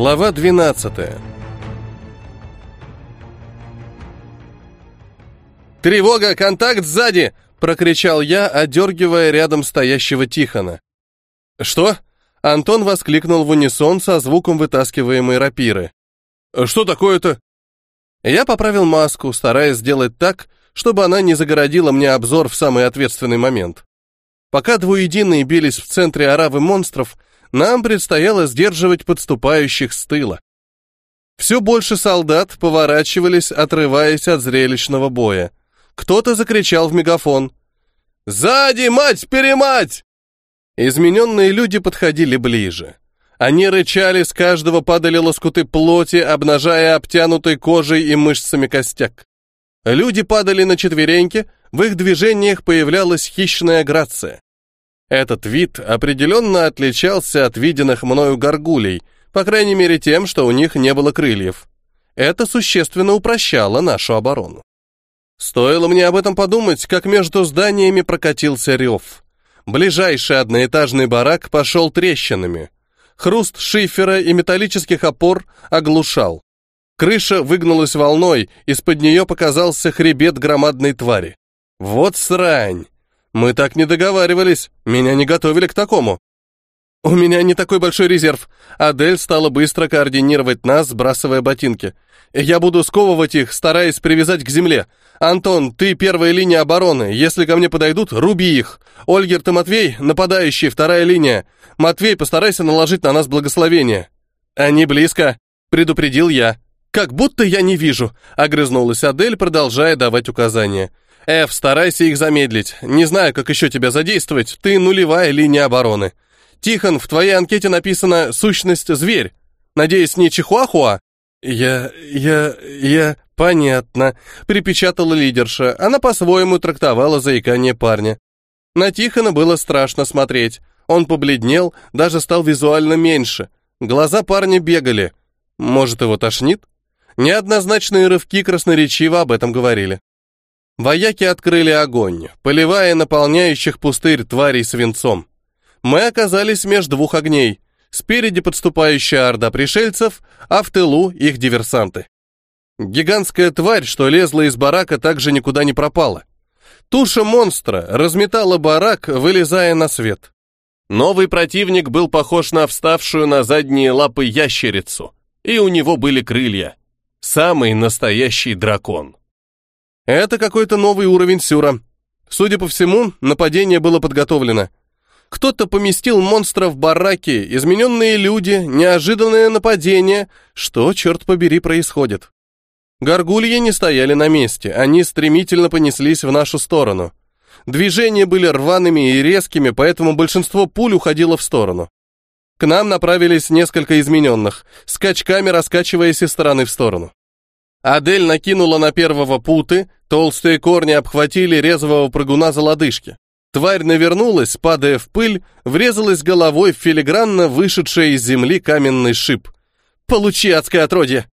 Глава 12 «Тревога! Контакт сзади!» — прокричал я, одергивая рядом стоящего Тихона. «Что?» — Антон воскликнул в унисон со звуком вытаскиваемой рапиры. «Что такое-то?» Я поправил маску, стараясь сделать так, чтобы она не загородила мне обзор в самый ответственный момент. Пока двуединые бились в центре оравы монстров, нам предстояло сдерживать подступающих с тыла. Все больше солдат поворачивались, отрываясь от зрелищного боя. Кто-то закричал в мегафон. «Сзади, мать-перемать!» Измененные люди подходили ближе. Они рычали, с каждого падали лоскуты плоти, обнажая обтянутой кожей и мышцами костяк. Люди падали на четвереньки, в их движениях появлялась хищная грация. Этот вид определенно отличался от виденных мною горгулей, по крайней мере тем, что у них не было крыльев. Это существенно упрощало нашу оборону. Стоило мне об этом подумать, как между зданиями прокатился рев. Ближайший одноэтажный барак пошел трещинами. Хруст шифера и металлических опор оглушал. Крыша выгнулась волной, из-под нее показался хребет громадной твари. Вот срань! Мы так не договаривались, меня не готовили к такому. У меня не такой большой резерв. Адель стала быстро координировать нас, сбрасывая ботинки. Я буду сковывать их, стараясь привязать к земле. Антон, ты первая линия обороны. Если ко мне подойдут, руби их. Ольгер и Матвей, нападающие, вторая линия. Матвей, постарайся наложить на нас благословение. Они близко, предупредил я. «Как будто я не вижу», — огрызнулась Адель, продолжая давать указания. «Эф, старайся их замедлить. Не знаю, как еще тебя задействовать. Ты нулевая линия обороны. Тихон, в твоей анкете написано «сущность зверь». Надеюсь, не чихуахуа?» «Я... я... я... понятно», — припечатала лидерша. Она по-своему трактовала заикание парня. На Тихона было страшно смотреть. Он побледнел, даже стал визуально меньше. Глаза парня бегали. Может, его тошнит? Неоднозначные рывки красноречиво об этом говорили. Вояки открыли огонь, поливая наполняющих пустырь тварей свинцом. Мы оказались между двух огней. Спереди подступающая орда пришельцев, а в тылу их диверсанты. Гигантская тварь, что лезла из барака, также никуда не пропала. Туша монстра разметала барак, вылезая на свет. Новый противник был похож на вставшую на задние лапы ящерицу, и у него были крылья. Самый настоящий дракон. Это какой-то новый уровень сюра. Судя по всему, нападение было подготовлено. Кто-то поместил монстра в бараки, измененные люди, неожиданное нападение. Что, черт побери, происходит? Горгульи не стояли на месте, они стремительно понеслись в нашу сторону. Движения были рваными и резкими, поэтому большинство пуль уходило в сторону. К нам направились несколько измененных, скачками раскачиваясь из стороны в сторону. Адель накинула на первого путы, толстые корни обхватили резвого прыгуна за лодыжки. Тварь навернулась, падая в пыль, врезалась головой в филигранно вышедший из земли каменный шип. «Получи, адское отродье!»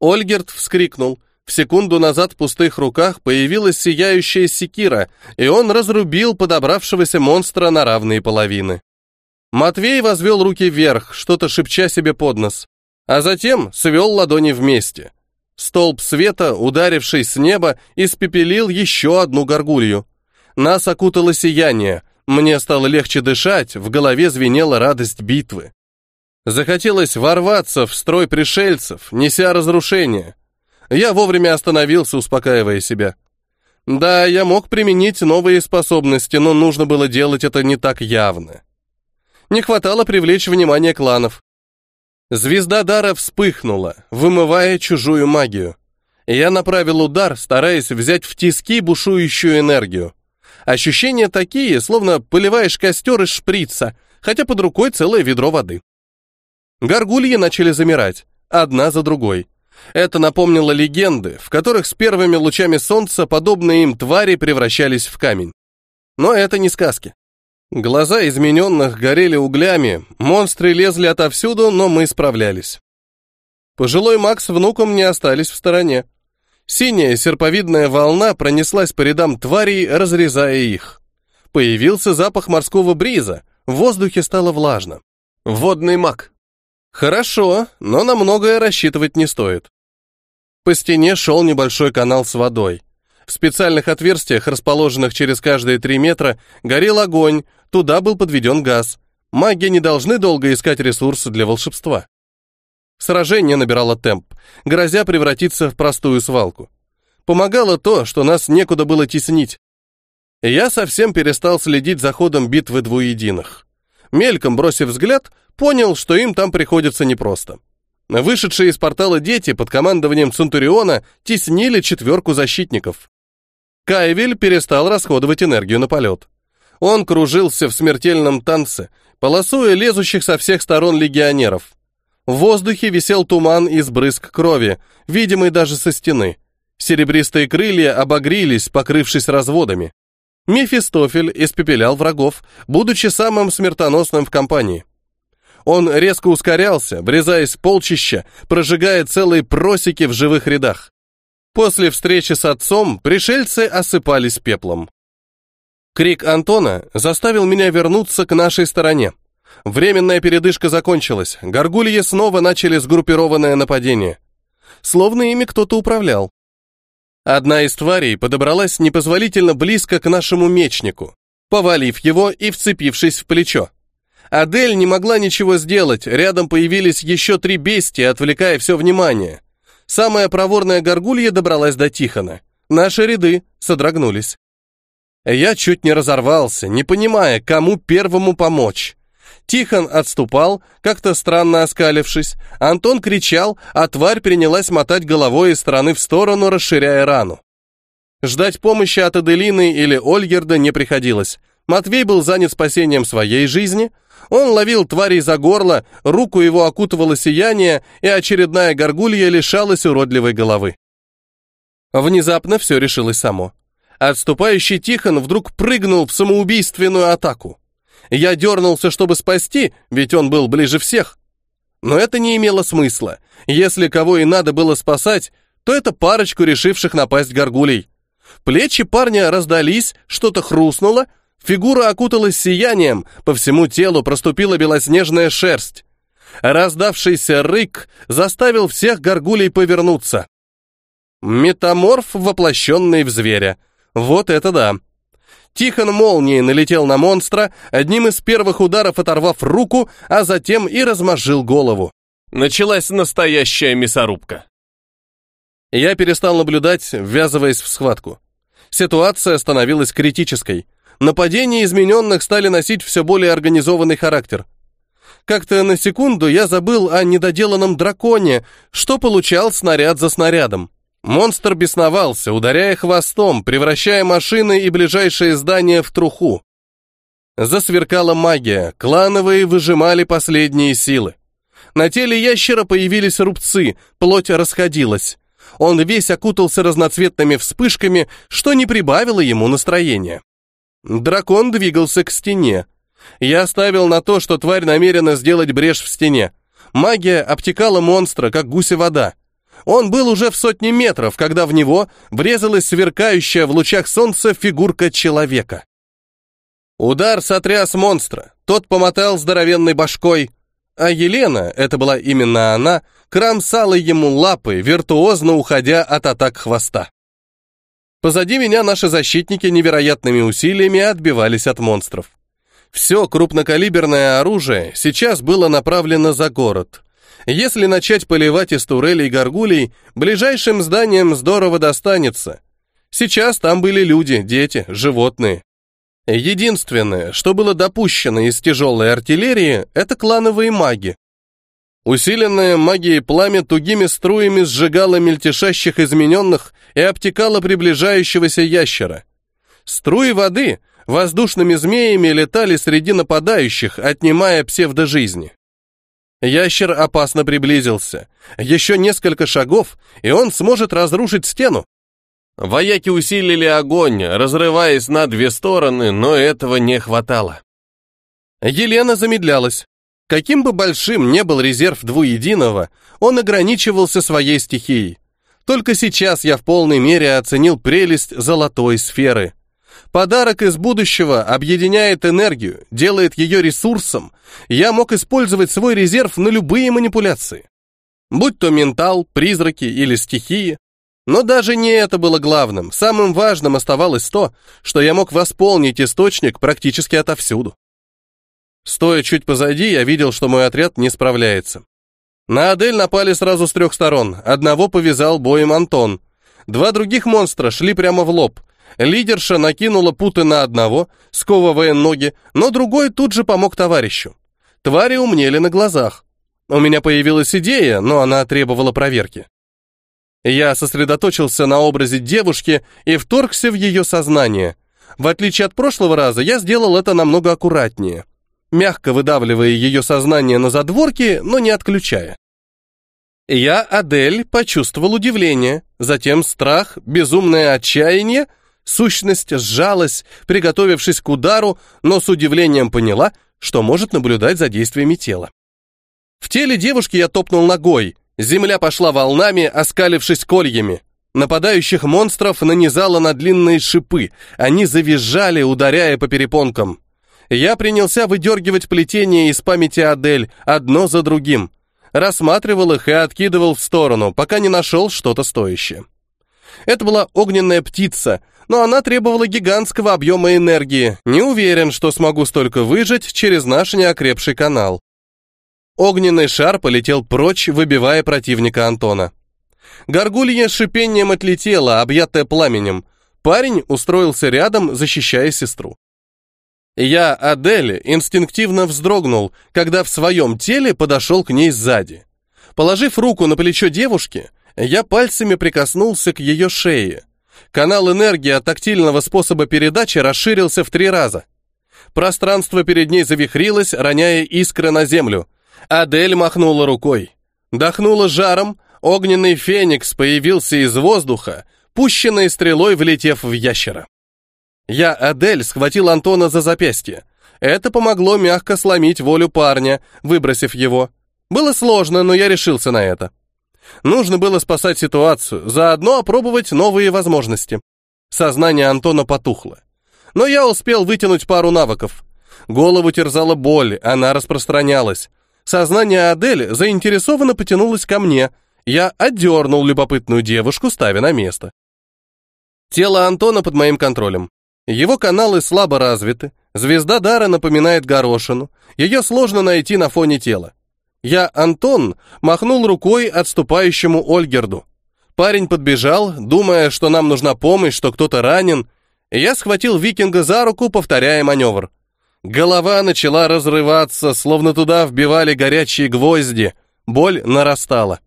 Ольгерт вскрикнул. В секунду назад в пустых руках появилась сияющая секира, и он разрубил подобравшегося монстра на равные половины. Матвей возвел руки вверх, что-то шепча себе под нос, а затем свел ладони вместе. Столб света, ударивший с неба, испепелил еще одну горгулью. Нас окутало сияние, мне стало легче дышать, в голове звенела радость битвы. Захотелось ворваться в строй пришельцев, неся разрушение. Я вовремя остановился, успокаивая себя. Да, я мог применить новые способности, но нужно было делать это не так явно. Не хватало привлечь внимание кланов. Звезда дара вспыхнула, вымывая чужую магию. Я направил удар, стараясь взять в тиски бушующую энергию. Ощущения такие, словно поливаешь костер из шприца, хотя под рукой целое ведро воды. Горгульи начали замирать, одна за другой. Это напомнило легенды, в которых с первыми лучами солнца подобные им твари превращались в камень. Но это не сказки. Глаза измененных горели углями, монстры лезли отовсюду, но мы справлялись. Пожилой Макс с внуком не остались в стороне. Синяя серповидная волна пронеслась по рядам тварей, разрезая их. Появился запах морского бриза, в воздухе стало влажно. Водный маг. Хорошо, но на многое рассчитывать не стоит. По стене шел небольшой канал с водой. В специальных отверстиях, расположенных через каждые три метра, горел огонь, туда был подведен газ. Маги не должны долго искать ресурсы для волшебства. Сражение набирало темп, грозя превратиться в простую свалку. Помогало то, что нас некуда было теснить. Я совсем перестал следить за ходом битвы двуединых. Мельком бросив взгляд, понял, что им там приходится непросто. Вышедшие из портала дети под командованием Центуриона теснили четверку защитников. Кайвель перестал расходовать энергию на полет. Он кружился в смертельном танце, полосуя лезущих со всех сторон легионеров. В воздухе висел туман из брызг крови, видимый даже со стены. Серебристые крылья обогрились, покрывшись разводами. Мефистофель испепелял врагов, будучи самым смертоносным в компании. Он резко ускорялся, врезаясь в полчища, прожигая целые просеки в живых рядах. После встречи с отцом пришельцы осыпались пеплом. Крик Антона заставил меня вернуться к нашей стороне. Временная передышка закончилась, горгульи снова начали сгруппированное нападение. Словно ими кто-то управлял. Одна из тварей подобралась непозволительно близко к нашему мечнику, повалив его и вцепившись в плечо. Адель не могла ничего сделать, рядом появились еще три бестии, отвлекая все внимание. Самая проворная горгулья добралась до Тихона. Наши ряды содрогнулись. Я чуть не разорвался, не понимая, кому первому помочь. Тихон отступал, как-то странно оскалившись. Антон кричал, а тварь принялась мотать головой из стороны в сторону, расширяя рану. Ждать помощи от Аделины или Ольгерда не приходилось. Матвей был занят спасением своей жизни. Он ловил тварей за горло, руку его окутывало сияние, и очередная горгулья лишалась уродливой головы. Внезапно все решилось само. Отступающий Тихон вдруг прыгнул в самоубийственную атаку. Я дернулся, чтобы спасти, ведь он был ближе всех. Но это не имело смысла. Если кого и надо было спасать, то это парочку решивших напасть горгулей. Плечи парня раздались, что-то хрустнуло, фигура окуталась сиянием, по всему телу проступила белоснежная шерсть. Раздавшийся рык заставил всех горгулей повернуться. Метаморф, воплощенный в зверя. Вот это да. Тихон молнией налетел на монстра, одним из первых ударов оторвав руку, а затем и размозжил голову. Началась настоящая мясорубка. Я перестал наблюдать, ввязываясь в схватку. Ситуация становилась критической. Нападения измененных стали носить все более организованный характер. Как-то на секунду я забыл о недоделанном драконе, что получал снаряд за снарядом. Монстр бесновался, ударяя хвостом, превращая машины и ближайшие здания в труху. Засверкала магия, клановые выжимали последние силы. На теле ящера появились рубцы, плоть расходилась. Он весь окутался разноцветными вспышками, что не прибавило ему настроения. Дракон двигался к стене. Я ставил на то, что тварь намерена сделать брешь в стене. Магия обтекала монстра, как гуся вода. Он был уже в сотне метров, когда в него врезалась сверкающая в лучах солнца фигурка человека. Удар сотряс монстра, тот помотал здоровенной башкой, а Елена, это была именно она, кромсала ему лапы, виртуозно уходя от атак хвоста. Позади меня наши защитники невероятными усилиями отбивались от монстров. Все крупнокалиберное оружие сейчас было направлено за город. Если начать поливать из турелей горгулей, ближайшим зданиям здорово достанется. Сейчас там были люди, дети, животные. Единственное, что было допущено из тяжелой артиллерии, это клановые маги. Усиленная магией пламя тугими струями сжигало мельтешащих измененных и обтекало приближающегося ящера. Струи воды воздушными змеями летали среди нападающих, отнимая псевдожизни. Ящер опасно приблизился. Еще несколько шагов, и он сможет разрушить стену. Вояки усилили огонь, разрываясь на две стороны, но этого не хватало. Елена замедлялась. Каким бы большим не был резерв двуединого, он ограничивался своей стихией. Только сейчас я в полной мере оценил прелесть золотой сферы. Подарок из будущего объединяет энергию, делает ее ресурсом. Я мог использовать свой резерв на любые манипуляции. Будь то ментал, призраки или стихии. Но даже не это было главным. Самым важным оставалось то, что я мог восполнить источник практически отовсюду. Стоя чуть позади, я видел, что мой отряд не справляется. На Адель напали сразу с трех сторон. Одного повязал боем Антон. Два других монстра шли прямо в лоб. Лидерша накинула путы на одного, сковывая ноги, но другой тут же помог товарищу. Твари умнели на глазах. У меня появилась идея, но она требовала проверки. Я сосредоточился на образе девушки и вторгся в ее сознание. В отличие от прошлого раза, я сделал это намного аккуратнее мягко выдавливая ее сознание на задворки, но не отключая. Я, Адель, почувствовал удивление, затем страх, безумное отчаяние, сущность сжалась, приготовившись к удару, но с удивлением поняла, что может наблюдать за действиями тела. В теле девушки я топнул ногой, земля пошла волнами, оскалившись кольями. Нападающих монстров нанизало на длинные шипы, они завизжали, ударяя по перепонкам я принялся выдергивать плетения из памяти Адель, одно за другим. Рассматривал их и откидывал в сторону, пока не нашел что-то стоящее. Это была огненная птица, но она требовала гигантского объема энергии. Не уверен, что смогу столько выжить через наш неокрепший канал. Огненный шар полетел прочь, выбивая противника Антона. Горгулья шипением отлетела, объятая пламенем. Парень устроился рядом, защищая сестру. Я, Адель, инстинктивно вздрогнул, когда в своем теле подошел к ней сзади. Положив руку на плечо девушки, я пальцами прикоснулся к ее шее. Канал энергии от тактильного способа передачи расширился в три раза. Пространство перед ней завихрилось, роняя искры на землю. Адель махнула рукой. Дохнула жаром, огненный феникс появился из воздуха, пущенной стрелой влетев в ящера. Я, Адель, схватил Антона за запястье. Это помогло мягко сломить волю парня, выбросив его. Было сложно, но я решился на это. Нужно было спасать ситуацию, заодно опробовать новые возможности. Сознание Антона потухло. Но я успел вытянуть пару навыков. Голову терзала боль, она распространялась. Сознание Адель заинтересованно потянулось ко мне. Я отдернул любопытную девушку, ставя на место. Тело Антона под моим контролем. Его каналы слабо развиты, звезда дара напоминает горошину, ее сложно найти на фоне тела. Я, Антон, махнул рукой отступающему Ольгерду. Парень подбежал, думая, что нам нужна помощь, что кто-то ранен. Я схватил викинга за руку, повторяя маневр. Голова начала разрываться, словно туда вбивали горячие гвозди. Боль нарастала.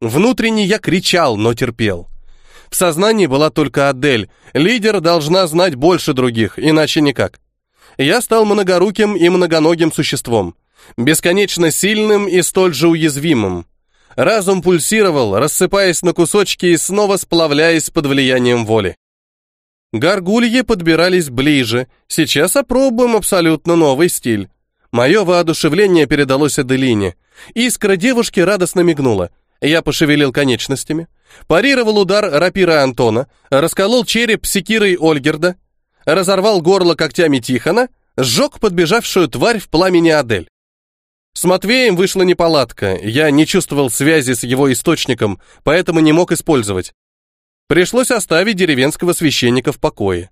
Внутренне я кричал, но терпел. В сознании была только Адель. Лидер должна знать больше других, иначе никак. Я стал многоруким и многоногим существом. Бесконечно сильным и столь же уязвимым. Разум пульсировал, рассыпаясь на кусочки и снова сплавляясь под влиянием воли. Горгульи подбирались ближе. Сейчас опробуем абсолютно новый стиль. Мое воодушевление передалось Аделине. Искра девушки радостно мигнула. Я пошевелил конечностями, парировал удар рапира Антона, расколол череп секирой Ольгерда, разорвал горло когтями Тихона, сжег подбежавшую тварь в пламени Адель. С Матвеем вышла неполадка, я не чувствовал связи с его источником, поэтому не мог использовать. Пришлось оставить деревенского священника в покое.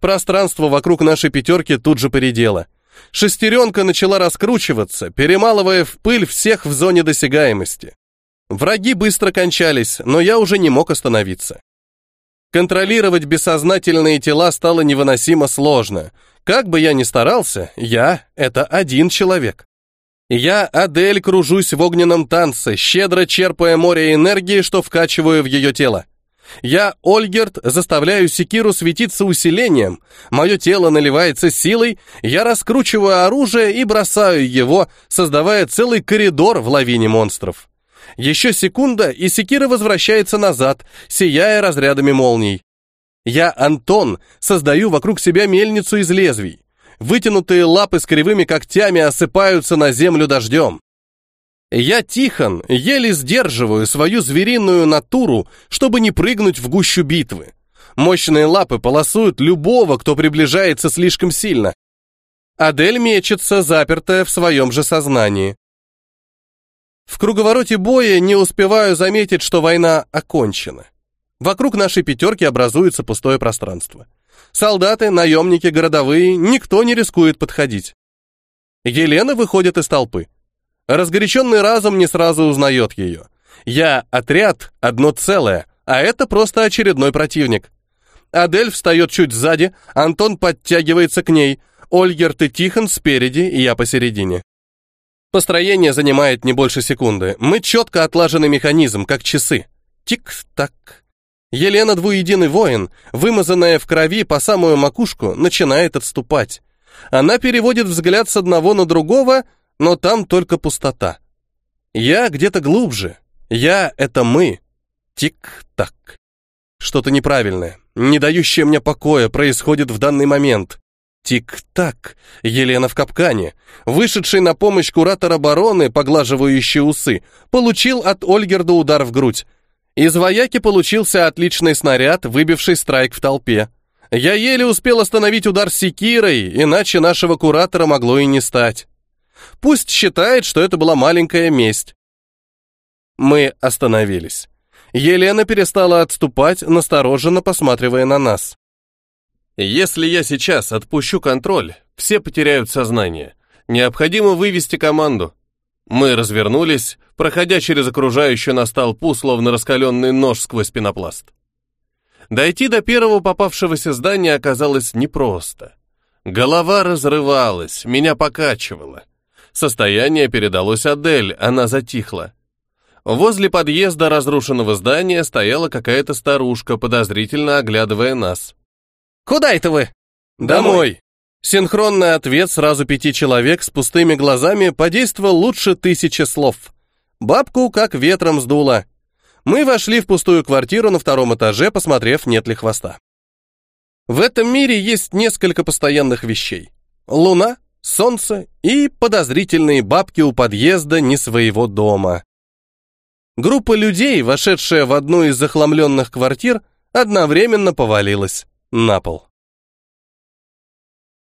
Пространство вокруг нашей пятерки тут же поредело. Шестеренка начала раскручиваться, перемалывая в пыль всех в зоне досягаемости. Враги быстро кончались, но я уже не мог остановиться. Контролировать бессознательные тела стало невыносимо сложно. Как бы я ни старался, я — это один человек. Я, Адель, кружусь в огненном танце, щедро черпая море энергии, что вкачиваю в ее тело. Я, Ольгерт, заставляю секиру светиться усилением, мое тело наливается силой, я раскручиваю оружие и бросаю его, создавая целый коридор в лавине монстров. Еще секунда, и секира возвращается назад, сияя разрядами молний. Я, Антон, создаю вокруг себя мельницу из лезвий. Вытянутые лапы с кривыми когтями осыпаются на землю дождем. Я, Тихон, еле сдерживаю свою звериную натуру, чтобы не прыгнуть в гущу битвы. Мощные лапы полосуют любого, кто приближается слишком сильно. Адель мечется, запертая в своем же сознании. В круговороте боя не успеваю заметить, что война окончена. Вокруг нашей пятерки образуется пустое пространство. Солдаты, наемники, городовые, никто не рискует подходить. Елена выходит из толпы. Разгоряченный разум не сразу узнает ее. Я отряд, одно целое, а это просто очередной противник. Адель встает чуть сзади, Антон подтягивается к ней, Ольгерт и Тихон спереди, и я посередине. Построение занимает не больше секунды. Мы четко отлаженный механизм, как часы. Тик-так. Елена двуединый воин, вымазанная в крови по самую макушку, начинает отступать. Она переводит взгляд с одного на другого, но там только пустота. Я где-то глубже. Я — это мы. Тик-так. Что-то неправильное, не дающее мне покоя, происходит в данный момент. Тик-так. Елена в капкане. Вышедший на помощь куратор обороны, поглаживающий усы, получил от Ольгерда удар в грудь. Из вояки получился отличный снаряд, выбивший страйк в толпе. Я еле успел остановить удар секирой, иначе нашего куратора могло и не стать. Пусть считает, что это была маленькая месть. Мы остановились. Елена перестала отступать, настороженно посматривая на нас. «Если я сейчас отпущу контроль, все потеряют сознание. Необходимо вывести команду». Мы развернулись, проходя через окружающую нас толпу, словно раскаленный нож сквозь пенопласт. Дойти до первого попавшегося здания оказалось непросто. Голова разрывалась, меня покачивало. Состояние передалось Адель, она затихла. Возле подъезда разрушенного здания стояла какая-то старушка, подозрительно оглядывая нас. «Куда это вы?» «Домой!» Синхронный ответ сразу пяти человек с пустыми глазами подействовал лучше тысячи слов. Бабку как ветром сдуло. Мы вошли в пустую квартиру на втором этаже, посмотрев, нет ли хвоста. В этом мире есть несколько постоянных вещей. Луна, солнце и подозрительные бабки у подъезда не своего дома. Группа людей, вошедшая в одну из захламленных квартир, одновременно повалилась на пол.